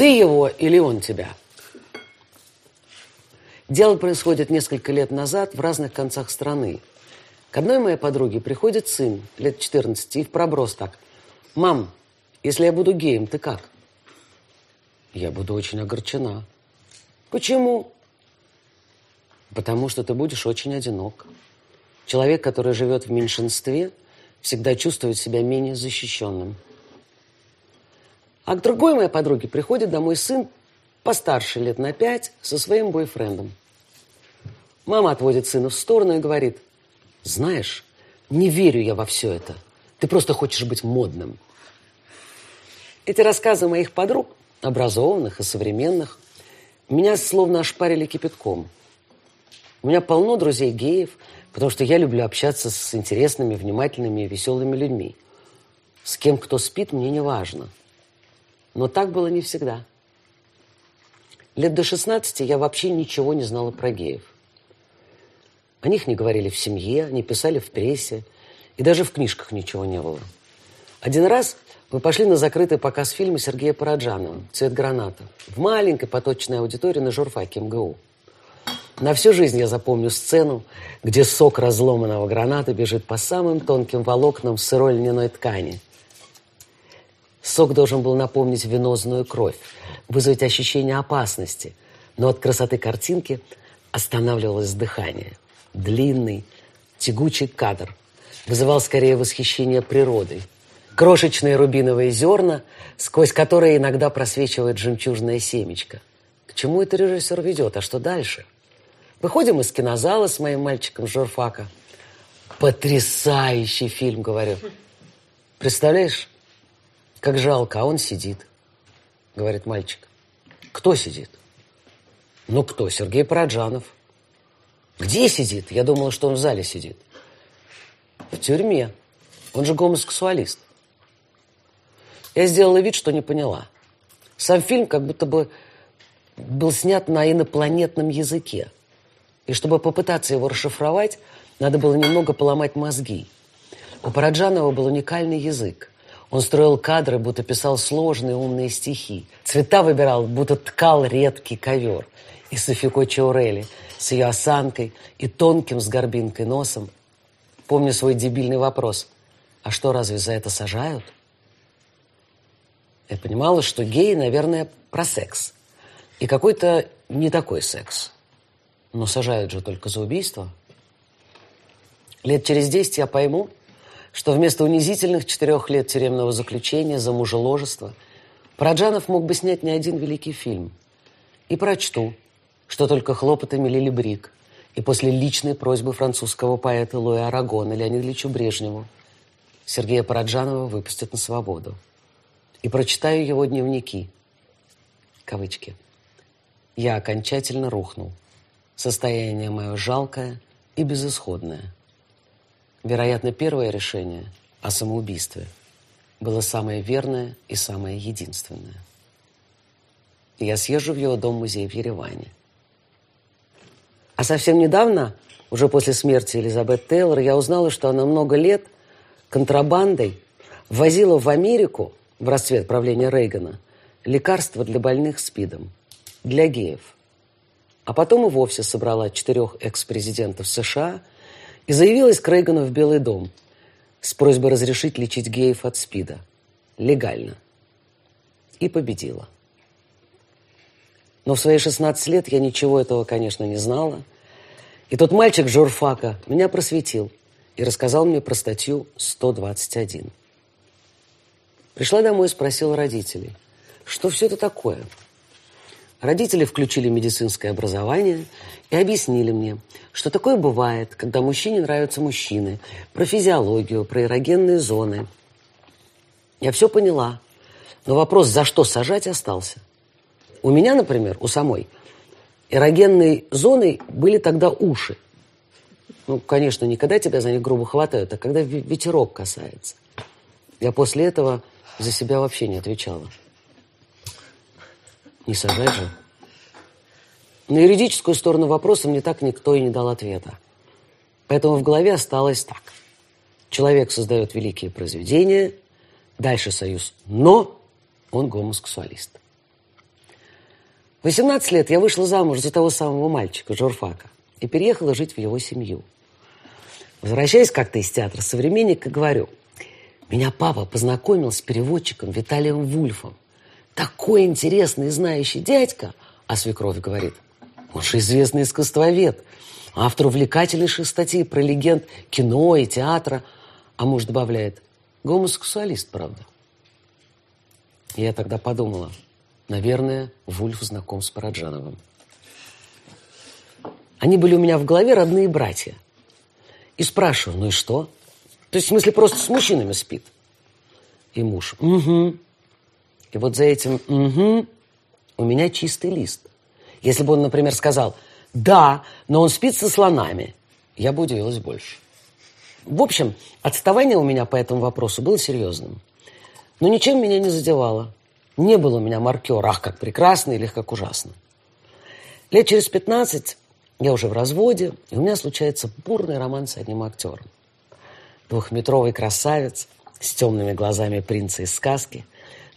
Ты его или он тебя? Дело происходит несколько лет назад в разных концах страны. К одной моей подруге приходит сын, лет 14, и в проброс так. «Мам, если я буду геем, ты как?» Я буду очень огорчена. Почему? Потому что ты будешь очень одинок. Человек, который живет в меньшинстве, всегда чувствует себя менее защищенным. А к другой моей подруге приходит домой сын постарше лет на пять со своим бойфрендом. Мама отводит сына в сторону и говорит, знаешь, не верю я во все это. Ты просто хочешь быть модным. Эти рассказы моих подруг, образованных и современных, меня словно ошпарили кипятком. У меня полно друзей геев, потому что я люблю общаться с интересными, внимательными и веселыми людьми. С кем кто спит, мне не важно – но так было не всегда. Лет до 16 я вообще ничего не знала про геев. О них не говорили в семье, не писали в прессе, и даже в книжках ничего не было. Один раз мы пошли на закрытый показ фильма Сергея Параджанова «Цвет граната» в маленькой поточной аудитории на журфаке МГУ. На всю жизнь я запомню сцену, где сок разломанного граната бежит по самым тонким волокнам сырой льняной ткани – Сок должен был напомнить венозную кровь, вызвать ощущение опасности, но от красоты картинки останавливалось дыхание. Длинный, тягучий кадр вызывал скорее восхищение природой. Крошечные рубиновые зерна, сквозь которые иногда просвечивает жемчужное семечко. К чему это режиссер ведет, а что дальше? Выходим из кинозала с моим мальчиком журфака. Потрясающий фильм, говорю. Представляешь, как жалко, а он сидит, говорит мальчик. Кто сидит? Ну кто? Сергей Параджанов. Где сидит? Я думала, что он в зале сидит. В тюрьме. Он же гомосексуалист. Я сделала вид, что не поняла. Сам фильм как будто бы был снят на инопланетном языке. И чтобы попытаться его расшифровать, надо было немного поломать мозги. У Параджанова был уникальный язык. Он строил кадры, будто писал сложные умные стихи. Цвета выбирал, будто ткал редкий ковер. И Софико Чаурели с ее осанкой и тонким с горбинкой носом. Помню свой дебильный вопрос. А что, разве за это сажают? Я понимала, что геи, наверное, про секс. И какой-то не такой секс. Но сажают же только за убийство. Лет через десять я пойму, что вместо унизительных четырех лет тюремного заключения за мужеложество Параджанов мог бы снять не один великий фильм. И прочту, что только хлопотами Лили Брик и после личной просьбы французского поэта Луи Арагона Леониду Ильичу Брежневу Сергея Параджанова выпустят на свободу. И прочитаю его дневники. Кавычки. Я окончательно рухнул. Состояние мое жалкое и безысходное. Вероятно, первое решение о самоубийстве было самое верное и самое единственное. Я съезжу в его дом-музей в Ереване. А совсем недавно, уже после смерти Элизабет Тейлор, я узнала, что она много лет контрабандой возила в Америку, в расцвет правления Рейгана, лекарства для больных СПИДом, для геев. А потом и вовсе собрала четырех экс-президентов США – и заявилась к Рейгану в Белый дом с просьбой разрешить лечить геев от СПИДа. Легально. И победила. Но в свои 16 лет я ничего этого, конечно, не знала. И тот мальчик журфака меня просветил и рассказал мне про статью 121. Пришла домой и спросила родителей, что все это такое – Родители включили медицинское образование и объяснили мне, что такое бывает, когда мужчине нравятся мужчины, про физиологию, про эрогенные зоны. Я все поняла, но вопрос, за что сажать, остался. У меня, например, у самой, эрогенной зоной были тогда уши. Ну, конечно, не когда тебя за них грубо хватают, а когда ветерок касается. Я после этого за себя вообще не отвечала. Не сажать же. На юридическую сторону вопроса мне так никто и не дал ответа. Поэтому в голове осталось так. Человек создает великие произведения, дальше союз, но он гомосексуалист. 18 лет я вышла замуж за того самого мальчика, журфака, и переехала жить в его семью. Возвращаясь как-то из театра «Современника», говорю, меня папа познакомил с переводчиком Виталием Вульфом. Такой интересный знающий дядька. А свекровь говорит, он же известный искусствовед, автор увлекательнейших статей про легенд кино и театра. А муж добавляет, гомосексуалист, правда. Я тогда подумала, наверное, Вульф знаком с Параджановым. Они были у меня в голове родные братья. И спрашиваю, ну и что? То есть, в смысле, просто с мужчинами спит. И муж, угу. И вот за этим угу у меня чистый лист. Если бы он, например, сказал, да, но он спит со слонами, я бы удивилась больше. В общем, отставание у меня по этому вопросу было серьезным. Но ничем меня не задевало. Не было у меня маркера, ах, как прекрасно или как ужасно. Лет через 15 я уже в разводе, и у меня случается бурный роман с одним актером. Двухметровый красавец с темными глазами принца из сказки,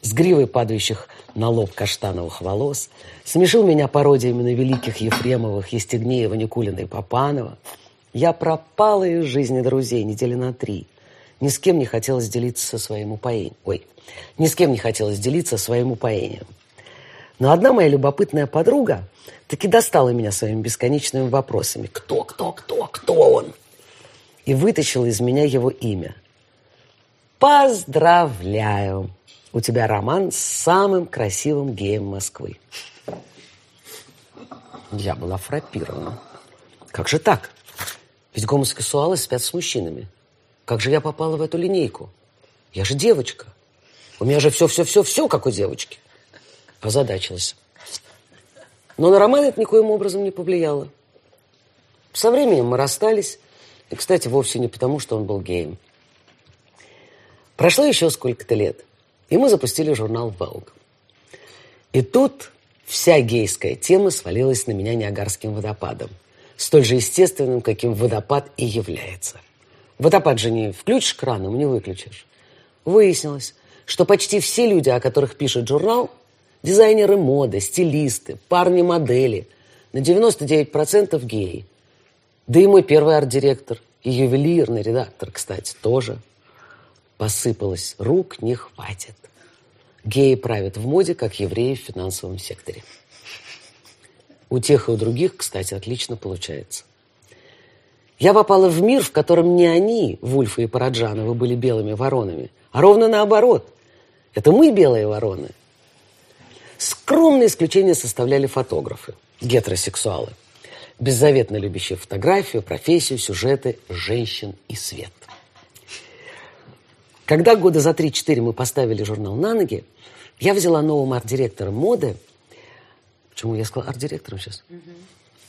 с гривой падающих на лоб каштановых волос, смешил меня пародиями на великих Ефремовых, Естегнеева, Никулина и Попанова. Я пропала из жизни друзей недели на три. Ни с кем не хотелось делиться своим упоением. Ой, ни с кем не хотелось делиться своим упоением. Но одна моя любопытная подруга таки достала меня своими бесконечными вопросами. Кто, кто, кто, кто он? И вытащила из меня его имя. Поздравляю! У тебя роман с самым красивым геем Москвы. Я была фрапирована. Как же так? Ведь гомосексуалы спят с мужчинами. Как же я попала в эту линейку? Я же девочка. У меня же все-все-все-все, как у девочки. Озадачилась. Но на роман это никоим образом не повлияло. Со временем мы расстались. И, кстати, вовсе не потому, что он был геем. Прошло еще сколько-то лет, и мы запустили журнал Vogue. И тут вся гейская тема свалилась на меня Ниагарским водопадом. Столь же естественным, каким водопад и является. Водопад же не включишь краном, не выключишь. Выяснилось, что почти все люди, о которых пишет журнал, дизайнеры моды, стилисты, парни-модели, на 99% геи. Да и мой первый арт-директор и ювелирный редактор, кстати, тоже. Посыпалось, рук не хватит. Геи правят в моде, как евреи в финансовом секторе. У тех и у других, кстати, отлично получается. Я попала в мир, в котором не они, Вульфы и Параджановы, были белыми воронами, а ровно наоборот. Это мы белые вороны. Скромное исключение составляли фотографы, гетеросексуалы, беззаветно любящие фотографию, профессию, сюжеты, женщин и свет. Когда года за 3-4 мы поставили журнал на ноги, я взяла новым арт-директором моды. Почему я сказала арт-директором сейчас? Угу.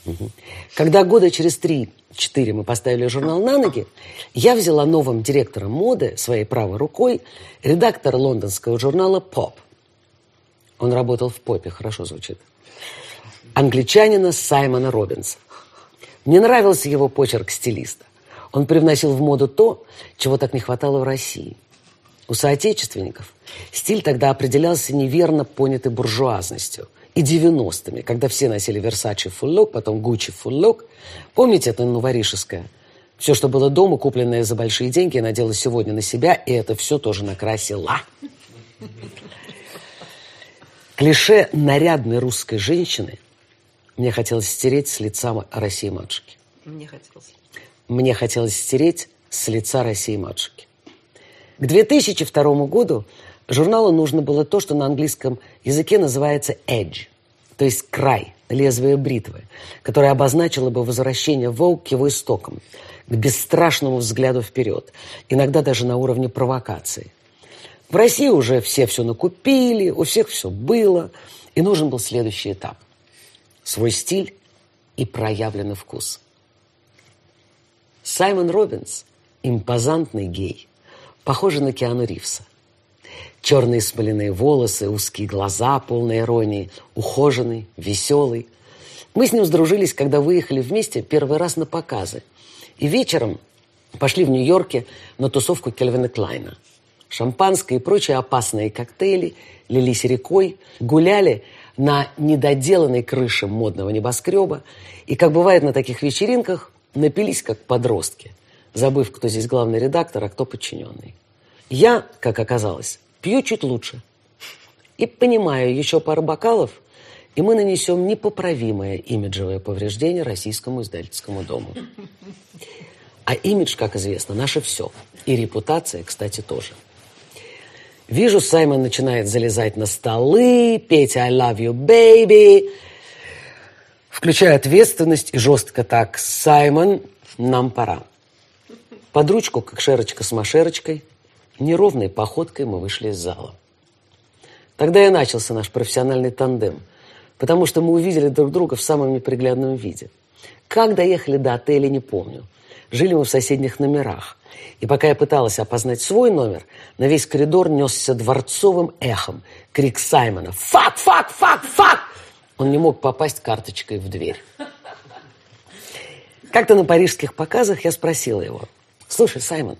Угу. Когда года через 3-4 мы поставили журнал на ноги, я взяла новым директором моды своей правой рукой редактора лондонского журнала «Поп». Он работал в «Попе», хорошо звучит. Англичанина Саймона Робинса. Мне нравился его почерк стилиста. Он привносил в моду то, чего так не хватало в России. У соотечественников стиль тогда определялся неверно понятой буржуазностью и 90-ми, когда все носили Versace фуллок, потом Gucci фуллок. Помните это новоришеское? Все, что было дома, купленное за большие деньги, надела сегодня на себя, и это все тоже накрасила. Клише нарядной русской женщины мне хотелось стереть с лица России матушки. Мне хотелось. Мне хотелось стереть с лица России матушки. К 2002 году журналу нужно было то, что на английском языке называется edge, то есть край, лезвие бритвы, которое обозначило бы возвращение Vogue к его истокам, к бесстрашному взгляду вперед, иногда даже на уровне провокации. В России уже все все накупили, у всех все было, и нужен был следующий этап. Свой стиль и проявленный вкус. Саймон Робинс – импозантный гей – Похоже на Киану Ривса. Черные смоляные волосы, узкие глаза, полные иронии, ухоженный, веселый. Мы с ним сдружились, когда выехали вместе первый раз на показы. И вечером пошли в Нью-Йорке на тусовку Кельвина Клайна. Шампанское и прочие опасные коктейли лились рекой, гуляли на недоделанной крыше модного небоскреба и, как бывает на таких вечеринках, напились как подростки, забыв, кто здесь главный редактор, а кто подчиненный. Я, как оказалось, пью чуть лучше. И понимаю, еще пару бокалов, и мы нанесем непоправимое имиджевое повреждение российскому издательскому дому. А имидж, как известно, наше все. И репутация, кстати, тоже. Вижу, Саймон начинает залезать на столы, петь «I love you, baby», включая ответственность и жестко так «Саймон, нам пора». Под ручку, как шерочка с машерочкой, неровной походкой мы вышли из зала. Тогда и начался наш профессиональный тандем, потому что мы увидели друг друга в самом неприглядном виде. Как доехали до отеля, не помню. Жили мы в соседних номерах. И пока я пыталась опознать свой номер, на весь коридор несся дворцовым эхом крик Саймона «Fuck, fuck, fuck, fuck!» Он не мог попасть карточкой в дверь. Как-то на парижских показах я спросила его «Слушай, Саймон,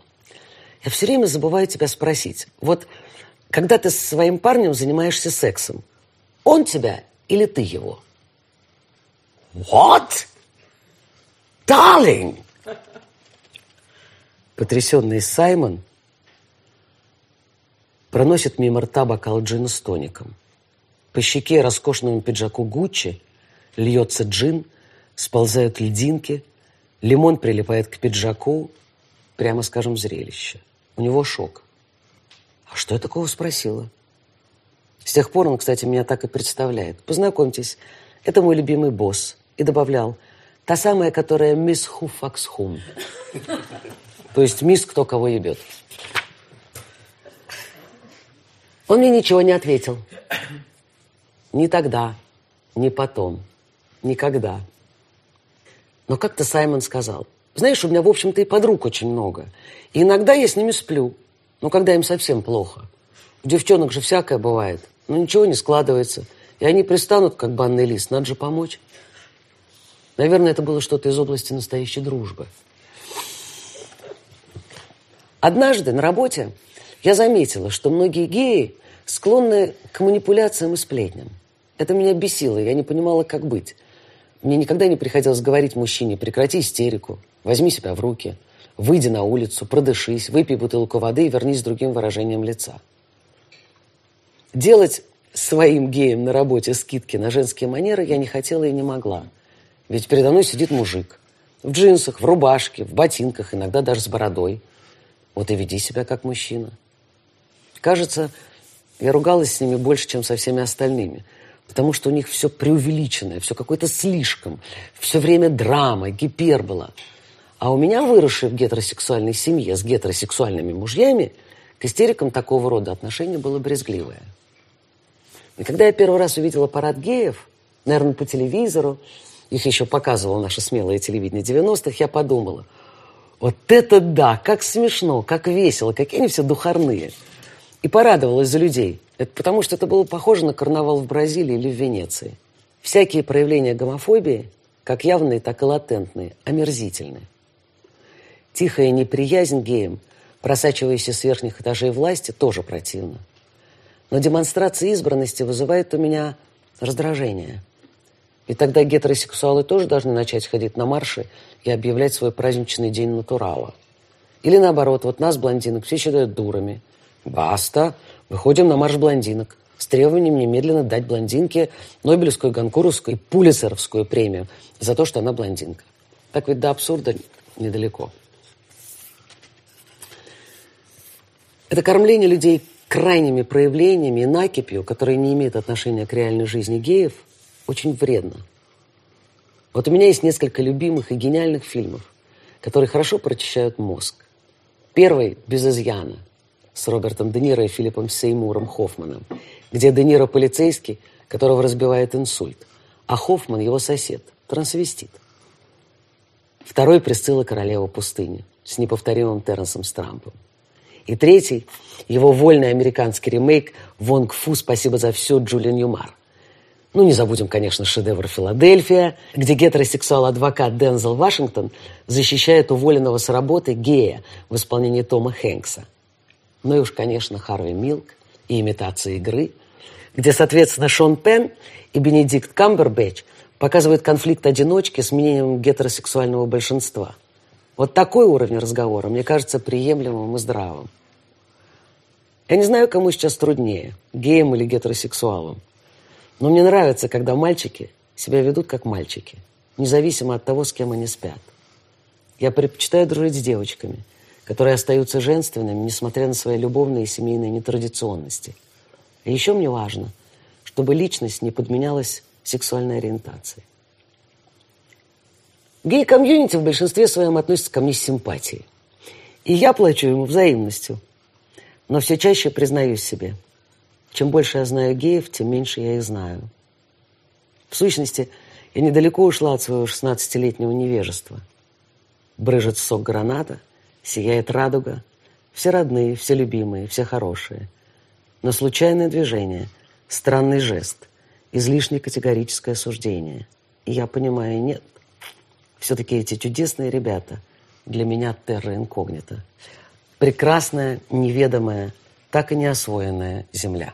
я все время забываю тебя спросить. Вот когда ты со своим парнем занимаешься сексом, он тебя или ты его?» «What? Darling!» Потрясенный Саймон проносит мимо рта бокал джина с тоником. По щеке роскошному пиджаку Гуччи льется джин, сползают льдинки, лимон прилипает к пиджаку, прямо скажем, зрелище. У него шок. А что я такого спросила? С тех пор он, кстати, меня так и представляет. Познакомьтесь, это мой любимый босс. И добавлял, та самая, которая мисс Хуфаксхум. То есть мисс кто кого ебет. Он мне ничего не ответил. Ни тогда, ни потом, никогда. Но как-то Саймон сказал, знаешь, у меня, в общем-то, и подруг очень много. И иногда я с ними сплю. Ну, когда им совсем плохо. У девчонок же всякое бывает. Ну, ничего не складывается. И они пристанут, как банный лист. Надо же помочь. Наверное, это было что-то из области настоящей дружбы. Однажды на работе я заметила, что многие геи склонны к манипуляциям и сплетням. Это меня бесило, я не понимала, как быть. Мне никогда не приходилось говорить мужчине, прекрати истерику, возьми себя в руки, выйди на улицу, продышись, выпей бутылку воды и вернись с другим выражением лица. Делать своим геям на работе скидки на женские манеры я не хотела и не могла. Ведь передо мной сидит мужик. В джинсах, в рубашке, в ботинках, иногда даже с бородой – вот и веди себя как мужчина. Кажется, я ругалась с ними больше, чем со всеми остальными. Потому что у них все преувеличенное, все какое-то слишком. Все время драма, гипербола. А у меня, выросшей в гетеросексуальной семье с гетеросексуальными мужьями, к истерикам такого рода отношение было брезгливое. И когда я первый раз увидела парад геев, наверное, по телевизору, их еще показывало наше смелое телевидение 90-х, я подумала – вот это да, как смешно, как весело, какие они все духарные. И порадовалась за людей. Это потому что это было похоже на карнавал в Бразилии или в Венеции. Всякие проявления гомофобии, как явные, так и латентные, омерзительны. Тихая неприязнь геям, просачивающаяся с верхних этажей власти, тоже противно. Но демонстрация избранности вызывает у меня раздражение – и тогда гетеросексуалы тоже должны начать ходить на марши и объявлять свой праздничный день натурала. Или наоборот, вот нас, блондинок, все считают дурами. Баста, выходим на марш блондинок с требованием немедленно дать блондинке Нобелевскую, Ганкуровскую и Пулицеровскую премию за то, что она блондинка. Так ведь до абсурда недалеко. Это кормление людей крайними проявлениями и накипью, которые не имеют отношения к реальной жизни геев – очень вредно. Вот у меня есть несколько любимых и гениальных фильмов, которые хорошо прочищают мозг. Первый «Без изъяна» с Робертом Де Ниро и Филиппом Сеймуром Хоффманом, где Де Ниро полицейский, которого разбивает инсульт, а Хоффман его сосед, трансвестит. Второй «Присцилла королева пустыни» с неповторимым Терренсом Стрампом. И третий – его вольный американский ремейк «Вонг Фу. Спасибо за все. Джулиан Юмар» Ну, не забудем, конечно, шедевр «Филадельфия», где гетеросексуал-адвокат Дензел Вашингтон защищает уволенного с работы гея в исполнении Тома Хэнкса. Ну и уж, конечно, Харви Милк и имитация игры, где, соответственно, Шон Пен и Бенедикт Камбербэтч показывают конфликт одиночки с мнением гетеросексуального большинства. Вот такой уровень разговора мне кажется приемлемым и здравым. Я не знаю, кому сейчас труднее, геям или гетеросексуалам. Но мне нравится, когда мальчики себя ведут как мальчики, независимо от того, с кем они спят. Я предпочитаю дружить с девочками, которые остаются женственными, несмотря на свои любовные и семейные нетрадиционности. И еще мне важно, чтобы личность не подменялась сексуальной ориентацией. Гей-комьюнити в большинстве своем относится ко мне с симпатией. И я плачу ему взаимностью – но все чаще признаюсь себе, чем больше я знаю геев, тем меньше я их знаю. В сущности, я недалеко ушла от своего 16-летнего невежества. Брыжет сок граната, сияет радуга. Все родные, все любимые, все хорошие. Но случайное движение, странный жест, излишне категорическое суждение. И я понимаю, нет. Все-таки эти чудесные ребята для меня терра инкогнита прекрасная, неведомая, так и не освоенная земля.